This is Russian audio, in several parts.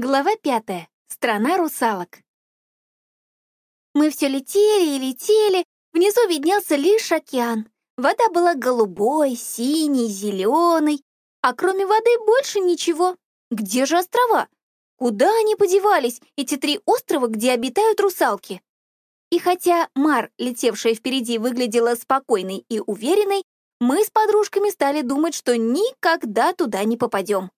Глава пятая. Страна русалок. Мы все летели и летели, внизу виднелся лишь океан. Вода была голубой, синей, зеленой, а кроме воды больше ничего. Где же острова? Куда они подевались, эти три острова, где обитают русалки? И хотя Мар, летевшая впереди, выглядела спокойной и уверенной, мы с подружками стали думать, что никогда туда не попадем.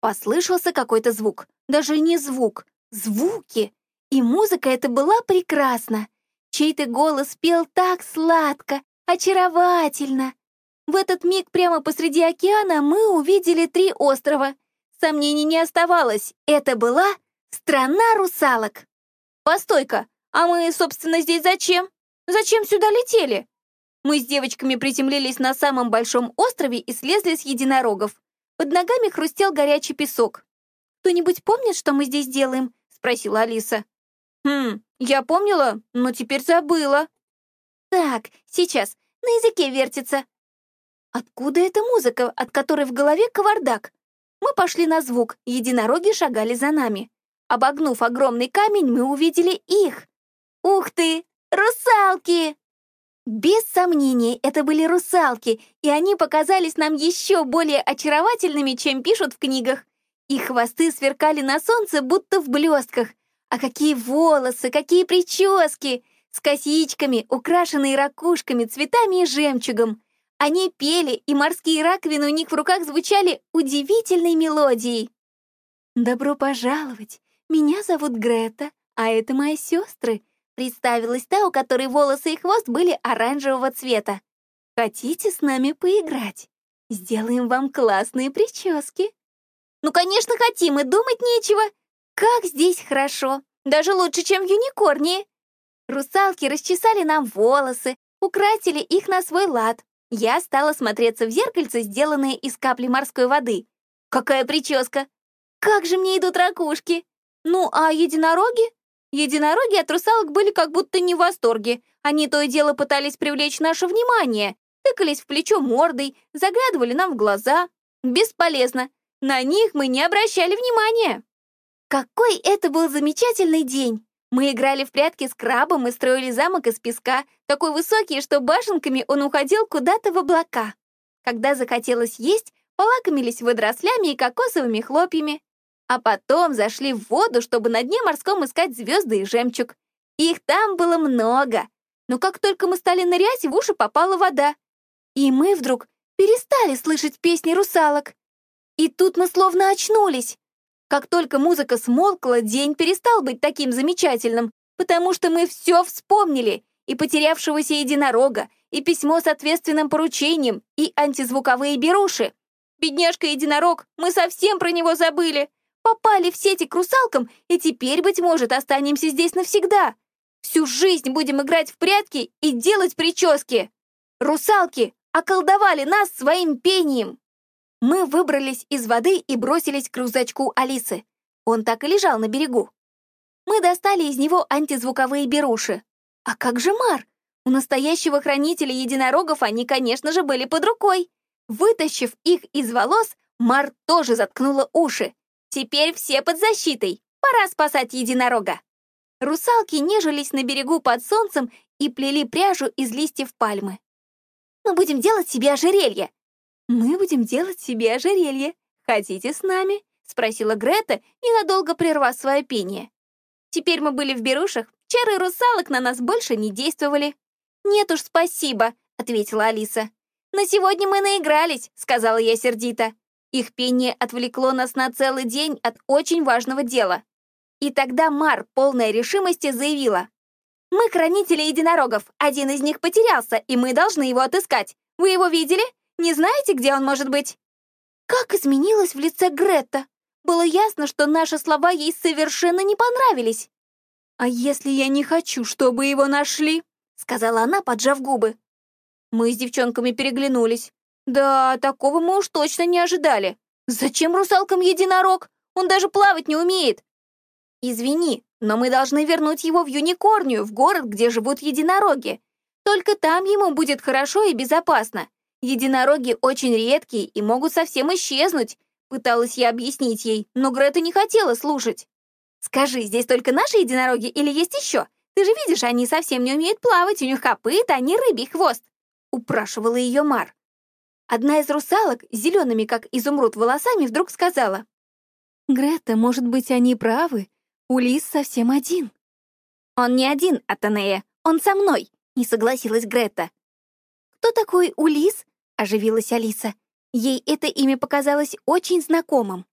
Послышался какой-то звук. Даже не звук, звуки. И музыка эта была прекрасна. Чей-то голос пел так сладко, очаровательно. В этот миг прямо посреди океана мы увидели три острова. Сомнений не оставалось. Это была страна русалок. Постой-ка, а мы, собственно, здесь зачем? Зачем сюда летели? Мы с девочками приземлились на самом большом острове и слезли с единорогов. Под ногами хрустел горячий песок. «Кто-нибудь помнит, что мы здесь делаем?» — спросила Алиса. «Хм, я помнила, но теперь забыла». «Так, сейчас, на языке вертится». Откуда эта музыка, от которой в голове кавардак? Мы пошли на звук, единороги шагали за нами. Обогнув огромный камень, мы увидели их. «Ух ты! Русалки!» Без сомнений, это были русалки, и они показались нам еще более очаровательными, чем пишут в книгах. Их хвосты сверкали на солнце, будто в блестках. А какие волосы, какие прически! С косичками, украшенные ракушками, цветами и жемчугом. Они пели, и морские раковины у них в руках звучали удивительной мелодией. «Добро пожаловать! Меня зовут Грета, а это мои сестры», Представилась та, у которой волосы и хвост были оранжевого цвета. «Хотите с нами поиграть? Сделаем вам классные прически». «Ну, конечно, хотим, и думать нечего. Как здесь хорошо, даже лучше, чем в Юникорнии». Русалки расчесали нам волосы, украсили их на свой лад. Я стала смотреться в зеркальце, сделанное из капли морской воды. Какая прическа! Как же мне идут ракушки! Ну, а единороги? Единороги от русалок были как будто не в восторге. Они то и дело пытались привлечь наше внимание, тыкались в плечо мордой, заглядывали нам в глаза. Бесполезно. На них мы не обращали внимания. Какой это был замечательный день! Мы играли в прятки с крабом и строили замок из песка, такой высокий, что башенками он уходил куда-то в облака. Когда захотелось есть, полакомились водорослями и кокосовыми хлопьями. А потом зашли в воду, чтобы на дне морском искать звезды и жемчуг. Их там было много. Но как только мы стали нырять, в уши попала вода. И мы вдруг перестали слышать песни русалок. И тут мы словно очнулись. Как только музыка смолкла, день перестал быть таким замечательным, потому что мы все вспомнили, и потерявшегося единорога, и письмо с ответственным поручением, и антизвуковые беруши. Бедняжка-единорог, мы совсем про него забыли попали в сети к русалкам, и теперь, быть может, останемся здесь навсегда. Всю жизнь будем играть в прятки и делать прически. Русалки околдовали нас своим пением. Мы выбрались из воды и бросились к рюкзачку Алисы. Он так и лежал на берегу. Мы достали из него антизвуковые беруши. А как же Мар? У настоящего хранителя единорогов они, конечно же, были под рукой. Вытащив их из волос, Мар тоже заткнула уши. Теперь все под защитой. Пора спасать единорога. Русалки нежились на берегу под солнцем и плели пряжу из листьев пальмы. Мы будем делать себе ожерелье. Мы будем делать себе ожерелье. Хотите с нами? Спросила Грета, ненадолго прервав свое пение. Теперь мы были в берушах, чары русалок на нас больше не действовали. «Нет уж, спасибо», — ответила Алиса. «На сегодня мы наигрались», — сказала я сердито. Их пение отвлекло нас на целый день от очень важного дела. И тогда Мар, полная решимости, заявила. «Мы хранители единорогов. Один из них потерялся, и мы должны его отыскать. Вы его видели? Не знаете, где он может быть?» Как изменилось в лице Гретта. Было ясно, что наши слова ей совершенно не понравились. «А если я не хочу, чтобы его нашли?» — сказала она, поджав губы. Мы с девчонками переглянулись. Да, такого мы уж точно не ожидали. Зачем русалкам единорог? Он даже плавать не умеет. Извини, но мы должны вернуть его в Юникорнию, в город, где живут единороги. Только там ему будет хорошо и безопасно. Единороги очень редкие и могут совсем исчезнуть, Пыталась я объяснить ей, но Грета не хотела слушать. «Скажи, здесь только наши единороги или есть еще? Ты же видишь, они совсем не умеют плавать, у них копыта, а не рыбий хвост!» Упрашивала ее Мар. Одна из русалок, зелеными, как изумруд, волосами, вдруг сказала. «Грета, может быть, они правы? Улис совсем один». «Он не один, Атанея, он со мной», — не согласилась Грета. «Кто такой Улис?» — оживилась Алиса. Ей это имя показалось очень знакомым.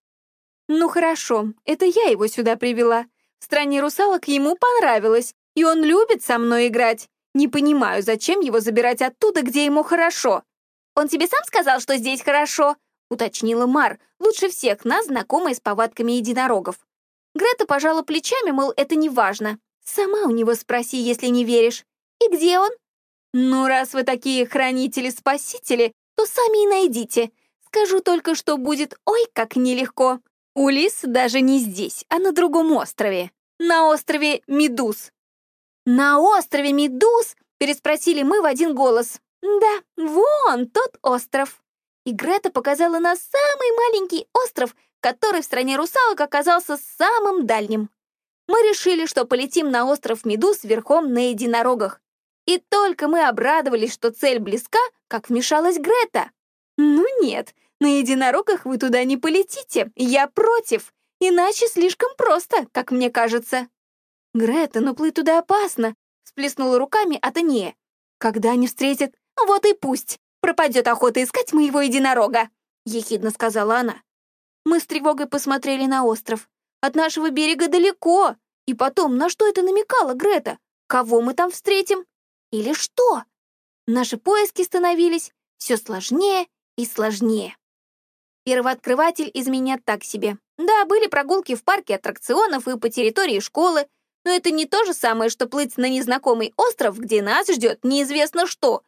«Ну хорошо, это я его сюда привела. В стране русалок ему понравилось, и он любит со мной играть. Не понимаю, зачем его забирать оттуда, где ему хорошо. «Он тебе сам сказал, что здесь хорошо?» — уточнила Мар, лучше всех нас, знакомая с повадками единорогов. Грета пожала плечами, мол, это не важно. Сама у него спроси, если не веришь. И где он? Ну, раз вы такие хранители-спасители, то сами и найдите. Скажу только, что будет ой, как нелегко. Улис даже не здесь, а на другом острове. На острове Медуз. На острове Медуз? Переспросили мы в один голос. Да, вон тот остров. И Грета показала на самый маленький остров, который в стране русалок оказался самым дальним. Мы решили, что полетим на остров Медуз верхом на единорогах. И только мы обрадовались, что цель близка, как вмешалась Грета. «Ну нет, на единорогах вы туда не полетите, я против, иначе слишком просто, как мне кажется». «Грета, но плыть туда опасно», — всплеснула руками Атанея. «Когда они встретят «Вот и пусть! Пропадет охота искать моего единорога!» — ехидно сказала она. Мы с тревогой посмотрели на остров. От нашего берега далеко. И потом, на что это намекала Грета? Кого мы там встретим? Или что? Наши поиски становились все сложнее и сложнее. Первооткрыватель из меня так себе. Да, были прогулки в парке аттракционов и по территории школы, но это не то же самое, что плыть на незнакомый остров, где нас ждет неизвестно что,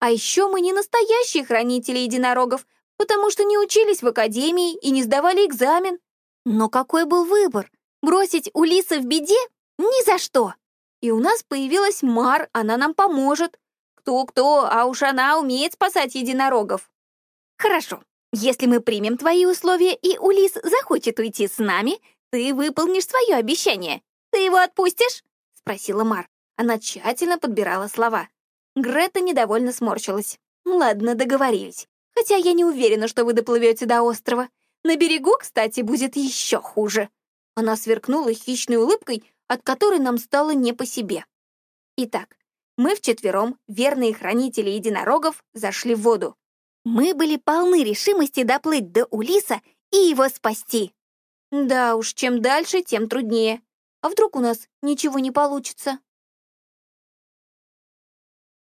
а еще мы не настоящие хранители единорогов, потому что не учились в академии и не сдавали экзамен. Но какой был выбор? Бросить Улиса в беде? Ни за что! И у нас появилась Мар, она нам поможет. Кто-кто, а уж она умеет спасать единорогов. Хорошо, если мы примем твои условия и Улис захочет уйти с нами, ты выполнишь свое обещание. Ты его отпустишь? Спросила Мар. Она тщательно подбирала слова. Грета недовольно сморщилась. «Ладно, договорились. Хотя я не уверена, что вы доплывете до острова. На берегу, кстати, будет еще хуже». Она сверкнула хищной улыбкой, от которой нам стало не по себе. Итак, мы вчетвером, верные хранители единорогов, зашли в воду. Мы были полны решимости доплыть до Улиса и его спасти. Да уж, чем дальше, тем труднее. А вдруг у нас ничего не получится?